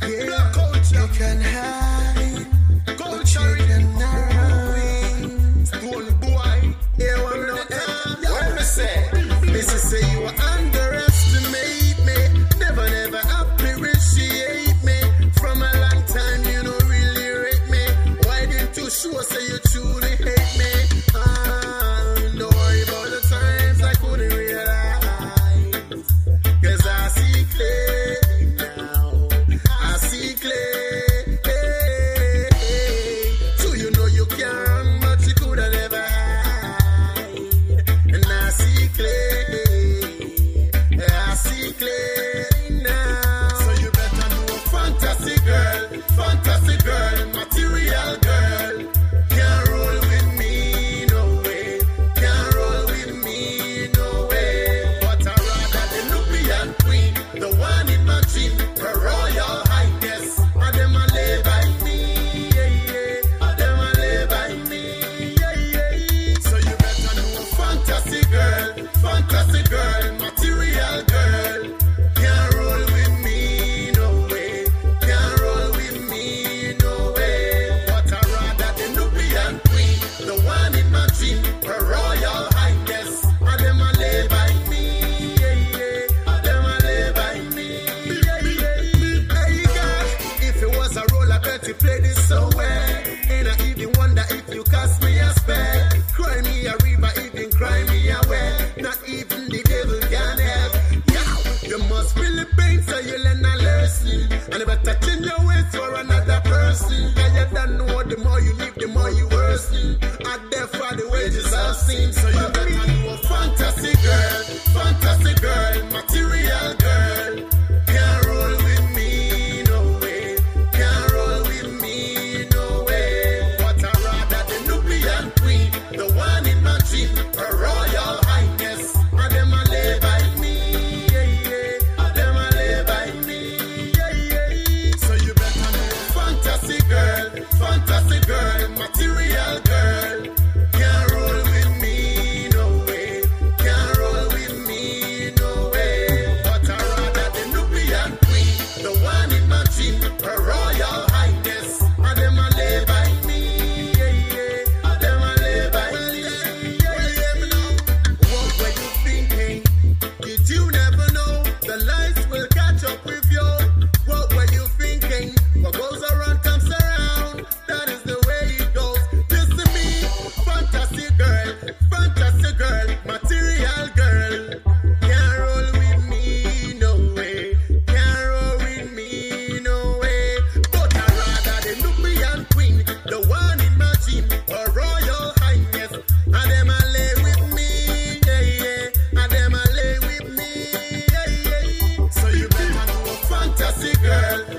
Culture. You can hide, And you better change your ways for another person. Cause you don't know the more you live, the more you worsen. I death for the wages I've seen. So you better know a fantasy girl, fantasy girl, material girl. Can't roll with me, no way. Can't roll with me, no way. But I rather the Nubian queen, the one in my dream.